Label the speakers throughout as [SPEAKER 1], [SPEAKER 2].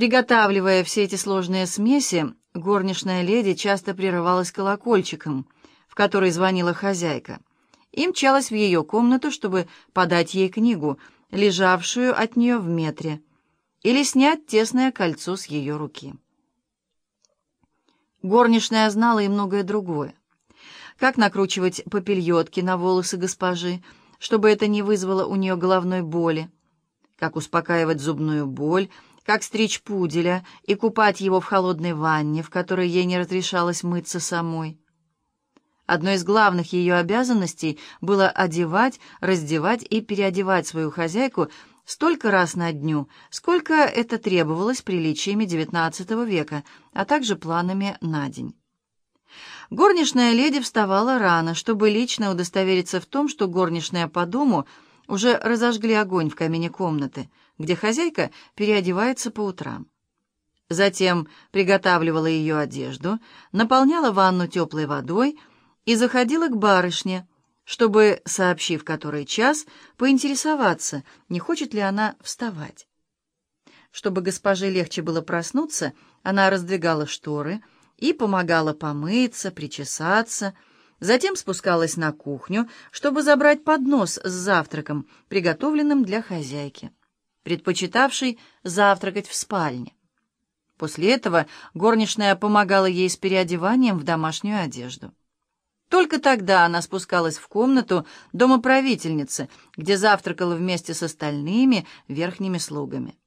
[SPEAKER 1] Приготавливая все эти сложные смеси, горничная леди часто прерывалась колокольчиком, в который звонила хозяйка, и мчалась в ее комнату, чтобы подать ей книгу, лежавшую от нее в метре, или снять тесное кольцо с ее руки. Горничная знала и многое другое. Как накручивать попельотки на волосы госпожи, чтобы это не вызвало у нее головной боли, как успокаивать зубную боль, как стричь пуделя и купать его в холодной ванне, в которой ей не разрешалось мыться самой. Одной из главных ее обязанностей было одевать, раздевать и переодевать свою хозяйку столько раз на дню, сколько это требовалось приличиями XIX века, а также планами на день. Горничная леди вставала рано, чтобы лично удостовериться в том, что горничная по дому уже разожгли огонь в камине комнаты, где хозяйка переодевается по утрам. Затем приготавливала ее одежду, наполняла ванну теплой водой и заходила к барышне, чтобы, сообщив который час, поинтересоваться, не хочет ли она вставать. Чтобы госпоже легче было проснуться, она раздвигала шторы и помогала помыться, причесаться, затем спускалась на кухню, чтобы забрать поднос с завтраком, приготовленным для хозяйки предпочитавший завтракать в спальне. После этого горничная помогала ей с переодеванием в домашнюю одежду. Только тогда она спускалась в комнату домоправительницы, где завтракала вместе с остальными верхними слугами.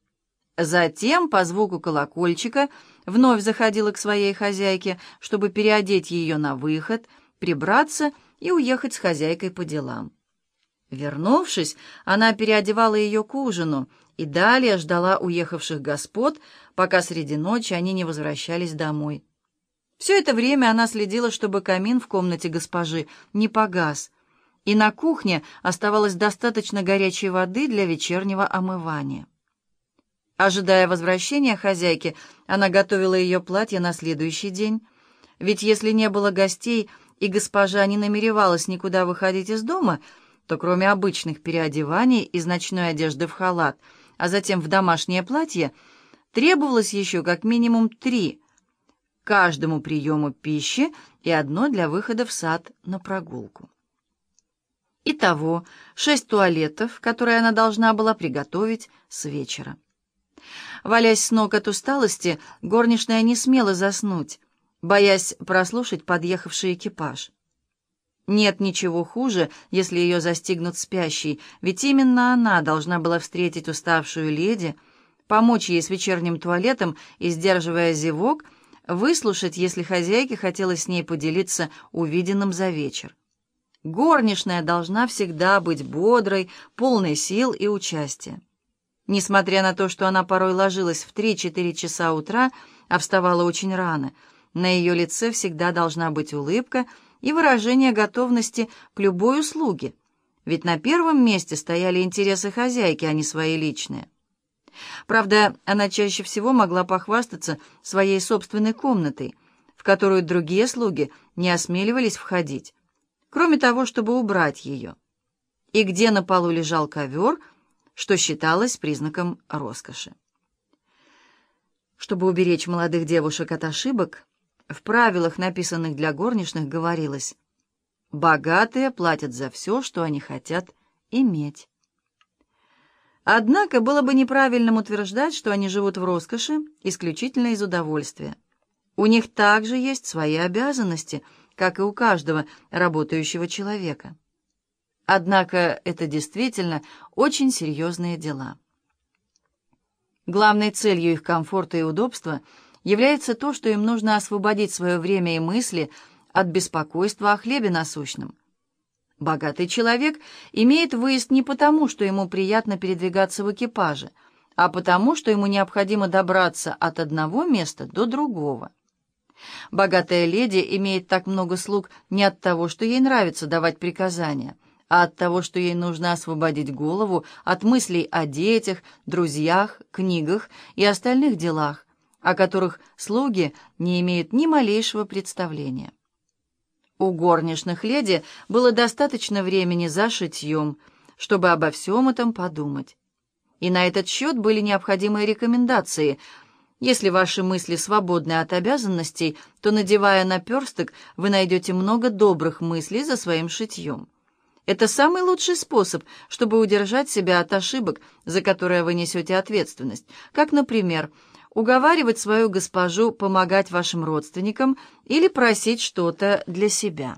[SPEAKER 1] Затем, по звуку колокольчика, вновь заходила к своей хозяйке, чтобы переодеть ее на выход, прибраться и уехать с хозяйкой по делам. Вернувшись, она переодевала ее к ужину и далее ждала уехавших господ, пока среди ночи они не возвращались домой. Все это время она следила, чтобы камин в комнате госпожи не погас, и на кухне оставалось достаточно горячей воды для вечернего омывания. Ожидая возвращения хозяйки, она готовила ее платье на следующий день, ведь если не было гостей и госпожа не намеревалась никуда выходить из дома — то кроме обычных переодеваний из ночной одежды в халат, а затем в домашнее платье, требовалось еще как минимум три каждому приему пищи и одно для выхода в сад на прогулку. Итого шесть туалетов, которые она должна была приготовить с вечера. Валясь с ног от усталости, горничная не смела заснуть, боясь прослушать подъехавший экипаж. Нет ничего хуже, если ее застигнут спящей, ведь именно она должна была встретить уставшую леди, помочь ей с вечерним туалетом и, сдерживая зевок, выслушать, если хозяйке хотелось с ней поделиться увиденным за вечер. Горничная должна всегда быть бодрой, полной сил и участия. Несмотря на то, что она порой ложилась в 3-4 часа утра, а вставала очень рано, на ее лице всегда должна быть улыбка — и выражение готовности к любой услуге, ведь на первом месте стояли интересы хозяйки, а не свои личные. Правда, она чаще всего могла похвастаться своей собственной комнатой, в которую другие слуги не осмеливались входить, кроме того, чтобы убрать ее, и где на полу лежал ковер, что считалось признаком роскоши. Чтобы уберечь молодых девушек от ошибок, в правилах, написанных для горничных, говорилось «Богатые платят за все, что они хотят иметь». Однако было бы неправильным утверждать, что они живут в роскоши исключительно из удовольствия. У них также есть свои обязанности, как и у каждого работающего человека. Однако это действительно очень серьезные дела. Главной целью их комфорта и удобства – является то, что им нужно освободить свое время и мысли от беспокойства о хлебе насущном. Богатый человек имеет выезд не потому, что ему приятно передвигаться в экипаже, а потому, что ему необходимо добраться от одного места до другого. Богатая леди имеет так много слуг не от того, что ей нравится давать приказания, а от того, что ей нужно освободить голову от мыслей о детях, друзьях, книгах и остальных делах, о которых слуги не имеют ни малейшего представления. У горничных леди было достаточно времени за шитьем, чтобы обо всем этом подумать. И на этот счет были необходимые рекомендации. Если ваши мысли свободны от обязанностей, то, надевая наперсток, вы найдете много добрых мыслей за своим шитьем. Это самый лучший способ, чтобы удержать себя от ошибок, за которые вы несете ответственность, как, например, уговаривать свою госпожу помогать вашим родственникам или просить что-то для себя.